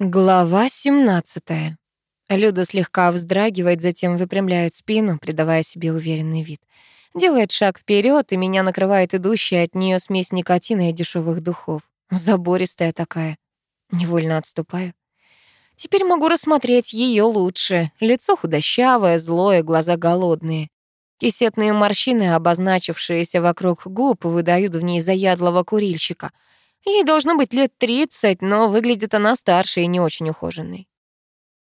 Глава 17. Люда слегка вздрагивает, затем выпрямляет спину, придавая себе уверенный вид. Делает шаг вперед, и меня накрывает идущая от нее смесь никотина и дешевых духов. Забористая такая. Невольно отступаю. Теперь могу рассмотреть ее лучше. Лицо худощавое, злое, глаза голодные. Кисетные морщины, обозначившиеся вокруг губ, выдают в ней заядлого курильщика — Ей должно быть лет 30, но выглядит она старше и не очень ухоженной.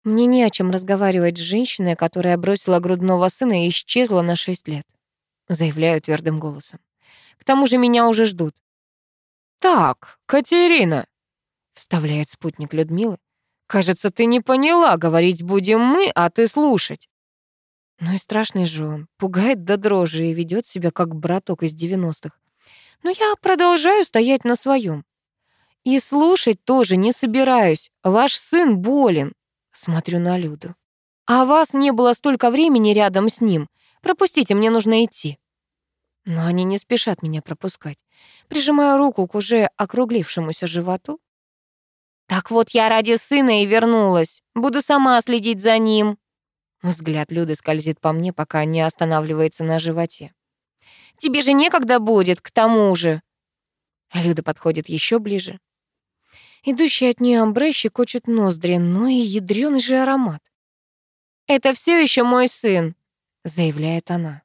Мне не о чем разговаривать с женщиной, которая бросила грудного сына и исчезла на 6 лет. Заявляю твердым голосом. К тому же меня уже ждут. «Так, Катерина», — вставляет спутник Людмилы, «кажется, ты не поняла, говорить будем мы, а ты слушать». Ну и страшный же он, пугает до дрожи и ведет себя как браток из девяностых. Но я продолжаю стоять на своем. И слушать тоже не собираюсь. Ваш сын болен. Смотрю на Люду. А вас не было столько времени рядом с ним. Пропустите, мне нужно идти. Но они не спешат меня пропускать. Прижимаю руку к уже округлившемуся животу. Так вот я ради сына и вернулась. Буду сама следить за ним. Взгляд Люды скользит по мне, пока не останавливается на животе. Тебе же некогда будет, к тому же». Люда подходит еще ближе. Идущий от нее амбре щекочет ноздри, но и ядрёный же аромат. «Это все еще мой сын», — заявляет она.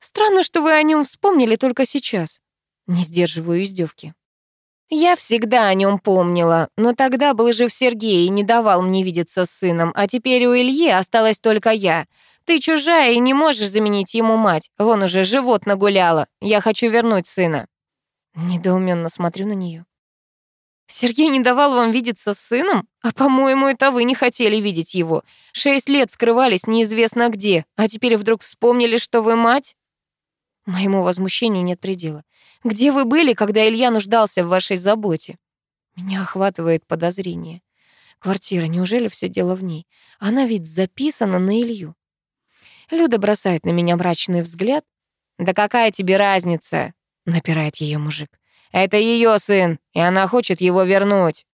«Странно, что вы о нем вспомнили только сейчас». Не сдерживаю издевки. «Я всегда о нем помнила, но тогда был жив Сергей и не давал мне видеться с сыном, а теперь у Ильи осталась только я. Ты чужая и не можешь заменить ему мать. Вон уже живот нагуляла. Я хочу вернуть сына». Недоуменно смотрю на нее. «Сергей не давал вам видеться с сыном? А, по-моему, это вы не хотели видеть его. Шесть лет скрывались неизвестно где, а теперь вдруг вспомнили, что вы мать?» Моему возмущению нет предела. «Где вы были, когда Илья нуждался в вашей заботе?» Меня охватывает подозрение. Квартира, неужели все дело в ней? Она ведь записана на Илью. Люда бросает на меня мрачный взгляд. «Да какая тебе разница?» — напирает ее мужик. «Это ее сын, и она хочет его вернуть».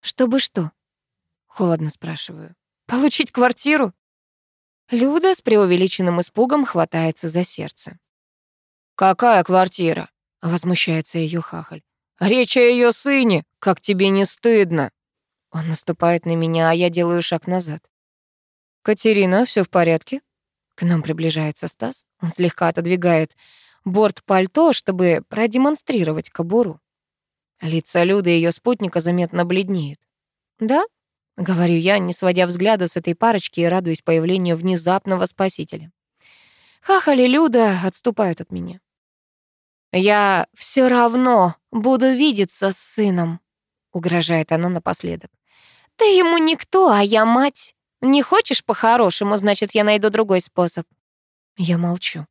«Чтобы что?» — холодно спрашиваю. «Получить квартиру?» Люда с преувеличенным испугом хватается за сердце. «Какая квартира?» — возмущается ее хахаль. «Речь о ее сыне! Как тебе не стыдно!» Он наступает на меня, а я делаю шаг назад. «Катерина, все в порядке?» К нам приближается Стас. Он слегка отодвигает борт пальто, чтобы продемонстрировать кобуру. Лица Люды и ее спутника заметно бледнеют. «Да?» — говорю я, не сводя взгляда с этой парочки и радуясь появлению внезапного спасителя. Хахали Люда отступают от меня. «Я все равно буду видеться с сыном», — угрожает она напоследок. «Ты ему никто, а я мать. Не хочешь по-хорошему, значит, я найду другой способ. Я молчу.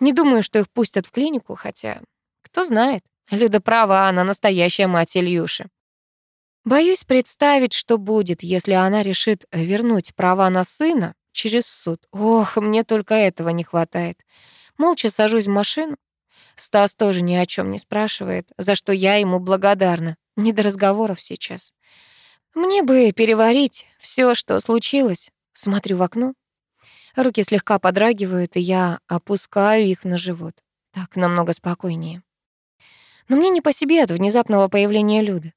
Не думаю, что их пустят в клинику, хотя, кто знает. Люда права, она настоящая мать Ильюши. Боюсь представить, что будет, если она решит вернуть права на сына через суд. Ох, мне только этого не хватает. Молча сажусь в машину. Стас тоже ни о чем не спрашивает, за что я ему благодарна. Не до разговоров сейчас. Мне бы переварить все, что случилось. Смотрю в окно. Руки слегка подрагивают, и я опускаю их на живот. Так намного спокойнее. Но мне не по себе от внезапного появления Люды.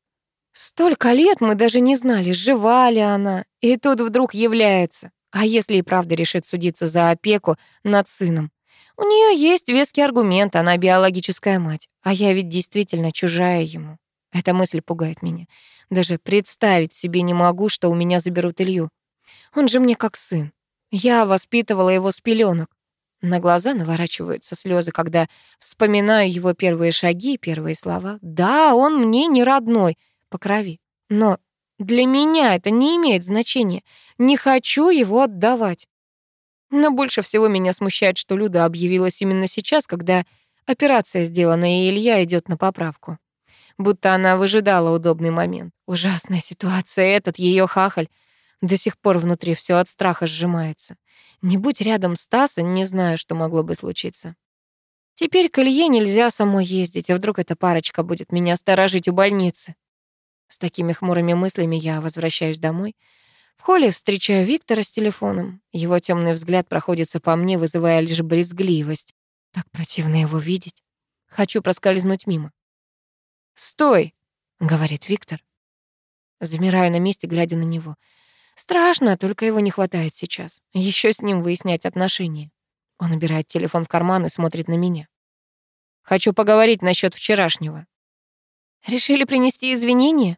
Столько лет мы даже не знали, жива ли она, и тут вдруг является. А если и правда решит судиться за опеку над сыном? У нее есть веский аргумент, она биологическая мать, а я ведь действительно чужая ему. Эта мысль пугает меня. Даже представить себе не могу, что у меня заберут Илью. Он же мне как сын. Я воспитывала его с пеленок. На глаза наворачиваются слезы, когда вспоминаю его первые шаги, первые слова. Да, он мне не родной, по крови. Но для меня это не имеет значения. Не хочу его отдавать. Но больше всего меня смущает, что Люда объявилась именно сейчас, когда операция сделана, и Илья идет на поправку будто она выжидала удобный момент. Ужасная ситуация, этот ее хахаль. До сих пор внутри все от страха сжимается. Не будь рядом Стаса, не знаю, что могло бы случиться. Теперь к Илье нельзя самой ездить, а вдруг эта парочка будет меня сторожить у больницы. такими хмурыми мыслями я возвращаюсь домой. В холле встречаю Виктора с телефоном. Его темный взгляд проходится по мне, вызывая лишь брезгливость. Так противно его видеть. Хочу проскользнуть мимо. «Стой!» — говорит Виктор. Замираю на месте, глядя на него. Страшно, только его не хватает сейчас. Еще с ним выяснять отношения. Он убирает телефон в карман и смотрит на меня. Хочу поговорить насчет вчерашнего. Решили принести извинения?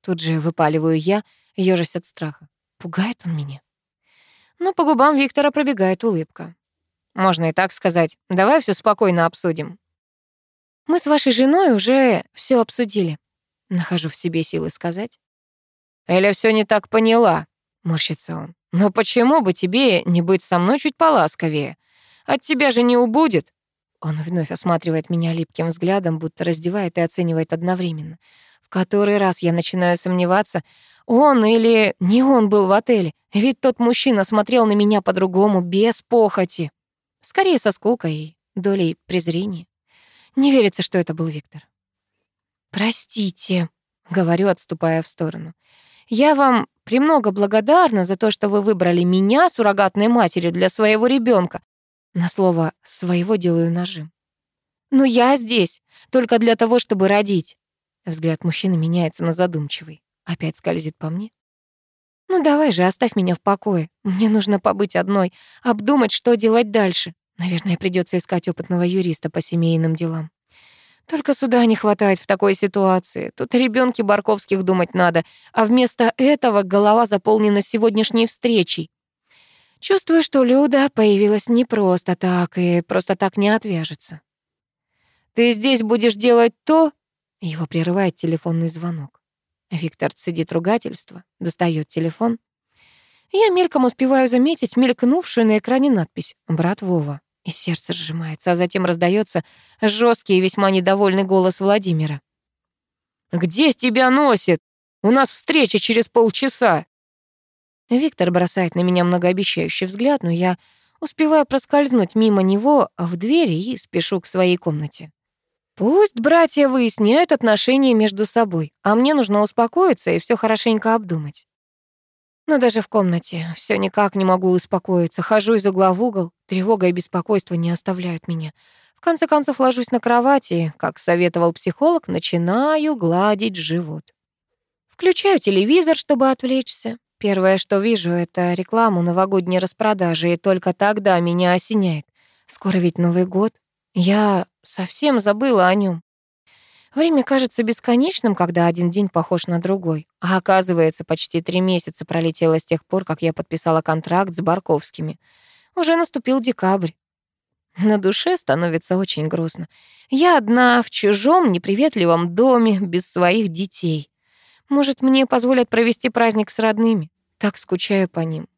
Тут же выпаливаю я, ёжась от страха. Пугает он меня. Но по губам Виктора пробегает улыбка. Можно и так сказать. Давай все спокойно обсудим. Мы с вашей женой уже все обсудили. Нахожу в себе силы сказать. Эля все не так поняла, морщится он. Но почему бы тебе не быть со мной чуть поласковее? От тебя же не убудет. Он вновь осматривает меня липким взглядом, будто раздевает и оценивает одновременно. В который раз я начинаю сомневаться, он или не он был в отеле, ведь тот мужчина смотрел на меня по-другому, без похоти. Скорее со скукой и долей презрения. Не верится, что это был Виктор. «Простите», — говорю, отступая в сторону. «Я вам премного благодарна за то, что вы выбрали меня, суррогатной матерью, для своего ребенка. На слово «своего» делаю нажим. «Но я здесь только для того, чтобы родить». Взгляд мужчины меняется на задумчивый. Опять скользит по мне. «Ну давай же, оставь меня в покое. Мне нужно побыть одной, обдумать, что делать дальше. Наверное, придется искать опытного юриста по семейным делам. Только суда не хватает в такой ситуации. Тут о ребёнке Барковских думать надо, а вместо этого голова заполнена сегодняшней встречей. Чувствую, что Люда появилась не просто так и просто так не отвяжется. «Ты здесь будешь делать то...» Его прерывает телефонный звонок. Виктор цедит ругательство, достает телефон. Я мельком успеваю заметить мелькнувшую на экране надпись «Брат Вова». И сердце сжимается, а затем раздается жесткий и весьма недовольный голос Владимира. «Где с тебя носит? У нас встреча через полчаса!» Виктор бросает на меня многообещающий взгляд, но я успеваю проскользнуть мимо него в двери и спешу к своей комнате. Пусть братья выясняют отношения между собой, а мне нужно успокоиться и все хорошенько обдумать. Но даже в комнате все никак не могу успокоиться. Хожу из угла в угол, тревога и беспокойство не оставляют меня. В конце концов ложусь на кровати, как советовал психолог, начинаю гладить живот. Включаю телевизор, чтобы отвлечься. Первое, что вижу, это рекламу новогодней распродажи, и только тогда меня осеняет. Скоро ведь Новый год. Я совсем забыла о нем. Время кажется бесконечным, когда один день похож на другой. А оказывается, почти три месяца пролетело с тех пор, как я подписала контракт с Барковскими. Уже наступил декабрь. На душе становится очень грустно. Я одна в чужом неприветливом доме, без своих детей. Может, мне позволят провести праздник с родными? Так скучаю по ним.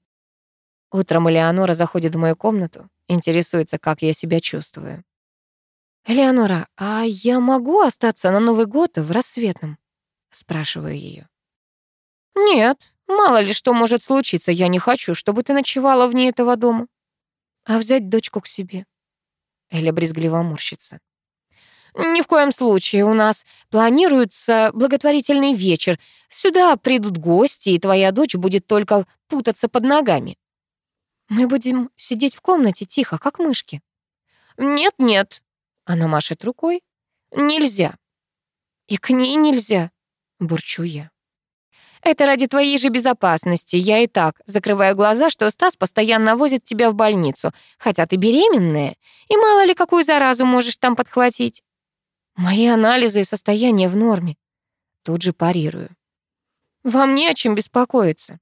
Утром Элеонора заходит в мою комнату, интересуется, как я себя чувствую. «Элеонора, а я могу остаться на Новый год в рассветном?» Спрашиваю ее. «Нет, мало ли что может случиться. Я не хочу, чтобы ты ночевала вне этого дома. А взять дочку к себе?» Эля брезгливо морщится. «Ни в коем случае. У нас планируется благотворительный вечер. Сюда придут гости, и твоя дочь будет только путаться под ногами». «Мы будем сидеть в комнате тихо, как мышки». «Нет-нет». Она машет рукой. «Нельзя». «И к ней нельзя», — бурчу я. «Это ради твоей же безопасности. Я и так закрываю глаза, что Стас постоянно возит тебя в больницу, хотя ты беременная, и мало ли какую заразу можешь там подхватить». Мои анализы и состояние в норме. Тут же парирую. Вам не о чем беспокоиться.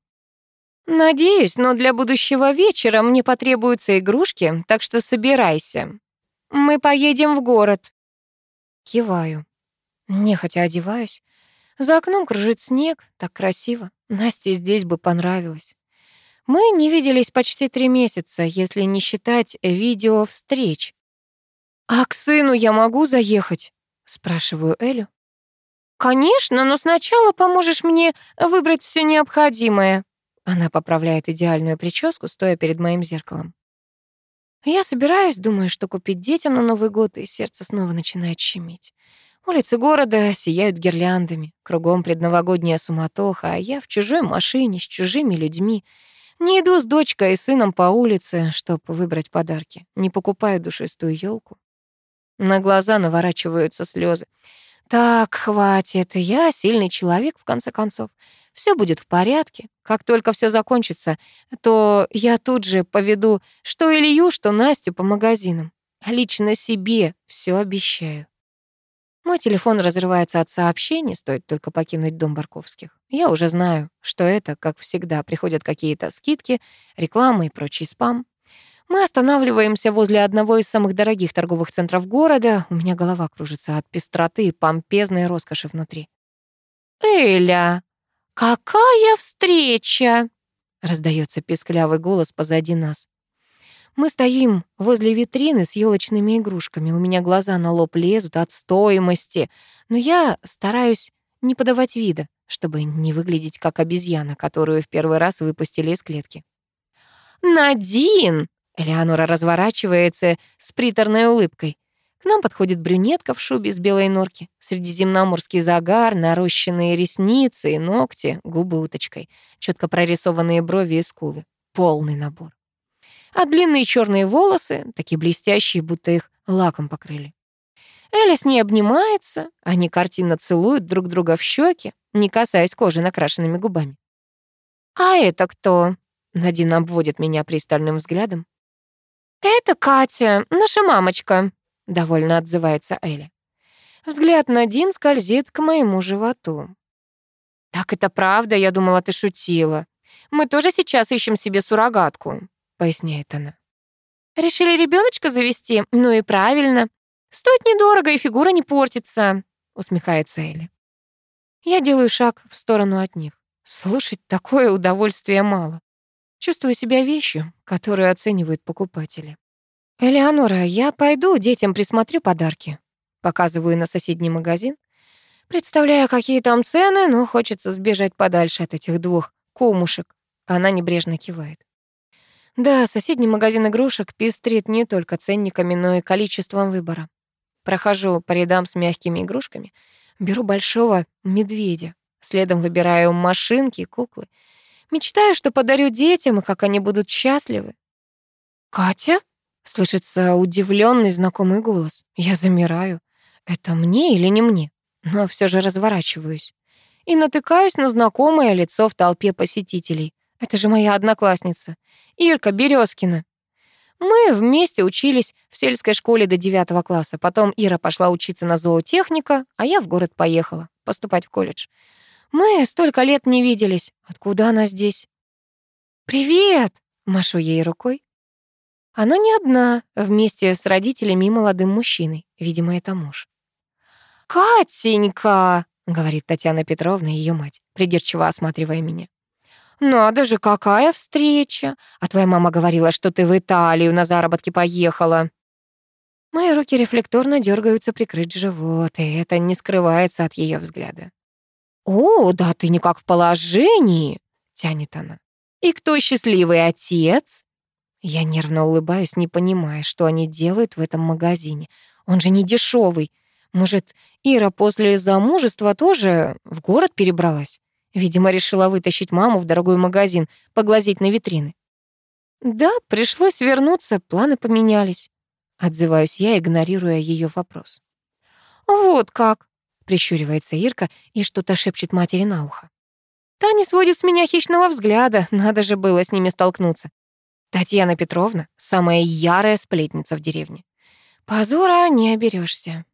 Надеюсь, но для будущего вечера мне потребуются игрушки, так что собирайся. Мы поедем в город. Киваю. Нехотя одеваюсь. За окном кружит снег, так красиво. Насте здесь бы понравилось. Мы не виделись почти три месяца, если не считать видео встреч. А к сыну я могу заехать? Спрашиваю Элю. «Конечно, но сначала поможешь мне выбрать все необходимое». Она поправляет идеальную прическу, стоя перед моим зеркалом. Я собираюсь, думаю, что купить детям на Новый год, и сердце снова начинает щемить. Улицы города сияют гирляндами, кругом предновогодняя суматоха, а я в чужой машине с чужими людьми. Не иду с дочкой и сыном по улице, чтобы выбрать подарки. Не покупаю душистую елку. На глаза наворачиваются слезы. Так, хватит, я сильный человек, в конце концов. Все будет в порядке. Как только все закончится, то я тут же поведу что Илью, что Настю по магазинам. Лично себе все обещаю. Мой телефон разрывается от сообщений, стоит только покинуть дом Барковских. Я уже знаю, что это, как всегда, приходят какие-то скидки, реклама и прочий спам. Мы останавливаемся возле одного из самых дорогих торговых центров города. У меня голова кружится от пестроты и помпезной роскоши внутри. «Эля, какая встреча!» — раздается писклявый голос позади нас. Мы стоим возле витрины с елочными игрушками. У меня глаза на лоб лезут от стоимости. Но я стараюсь не подавать вида, чтобы не выглядеть как обезьяна, которую в первый раз выпустили из клетки. «Надин!» Элеонора разворачивается с приторной улыбкой. Нам подходит брюнетка в шубе с белой норки. Средиземноморский загар, нарощенные ресницы и ногти, губы уточкой, четко прорисованные брови и скулы. Полный набор а длинные черные волосы, такие блестящие, будто их лаком покрыли. Эля с ней обнимается, они картинно целуют друг друга в щеки, не касаясь кожи накрашенными губами. «А это кто?» — Надин обводит меня пристальным взглядом. «Это Катя, наша мамочка», — довольно отзывается Эля. Взгляд Надин скользит к моему животу. «Так это правда, я думала, ты шутила. Мы тоже сейчас ищем себе суррогатку. — поясняет она. «Решили ребеночка завести? Ну и правильно. Стоит недорого, и фигура не портится», — усмехается Элли. Я делаю шаг в сторону от них. Слушать такое удовольствие мало. Чувствую себя вещью, которую оценивают покупатели. «Элеонора, я пойду детям присмотрю подарки». Показываю на соседний магазин. Представляю, какие там цены, но хочется сбежать подальше от этих двух кумушек. Она небрежно кивает. Да, соседний магазин игрушек пестрит не только ценниками, но и количеством выбора. Прохожу по рядам с мягкими игрушками, беру большого медведя, следом выбираю машинки и куклы. Мечтаю, что подарю детям, и как они будут счастливы. «Катя?» — слышится удивленный знакомый голос. Я замираю. Это мне или не мне? Но все же разворачиваюсь. И натыкаюсь на знакомое лицо в толпе посетителей. Это же моя одноклассница, Ирка Березкина. Мы вместе учились в сельской школе до девятого класса. Потом Ира пошла учиться на зоотехника, а я в город поехала поступать в колледж. Мы столько лет не виделись. Откуда она здесь? «Привет!» — машу ей рукой. Она не одна, вместе с родителями и молодым мужчиной. Видимо, это муж. «Катенька!» — говорит Татьяна Петровна, ее мать, придирчиво осматривая меня. «Надо же, какая встреча! А твоя мама говорила, что ты в Италию на заработки поехала». Мои руки рефлекторно дергаются прикрыть живот, и это не скрывается от ее взгляда. «О, да ты никак в положении!» — тянет она. «И кто счастливый отец?» Я нервно улыбаюсь, не понимая, что они делают в этом магазине. Он же не дешевый. Может, Ира после замужества тоже в город перебралась? Видимо, решила вытащить маму в дорогой магазин, поглазеть на витрины. Да, пришлось вернуться, планы поменялись. Отзываюсь я, игнорируя ее вопрос. «Вот как!» — прищуривается Ирка и что-то шепчет матери на ухо. Та не сводит с меня хищного взгляда, надо же было с ними столкнуться. Татьяна Петровна — самая ярая сплетница в деревне. Позора не оберешься.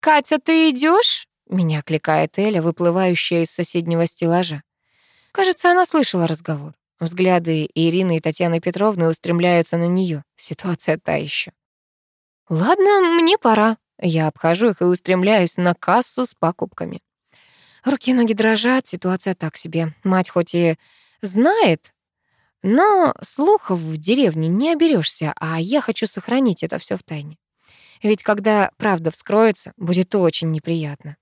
«Катя, ты идешь? Меня кликает Эля, выплывающая из соседнего стеллажа. Кажется, она слышала разговор. Взгляды Ирины и Татьяны Петровны устремляются на нее. Ситуация та еще. «Ладно, мне пора». Я обхожу их и устремляюсь на кассу с покупками. Руки и ноги дрожат, ситуация так себе. Мать хоть и знает, но слухов в деревне не оберешься, а я хочу сохранить это все в тайне. Ведь когда правда вскроется, будет очень неприятно.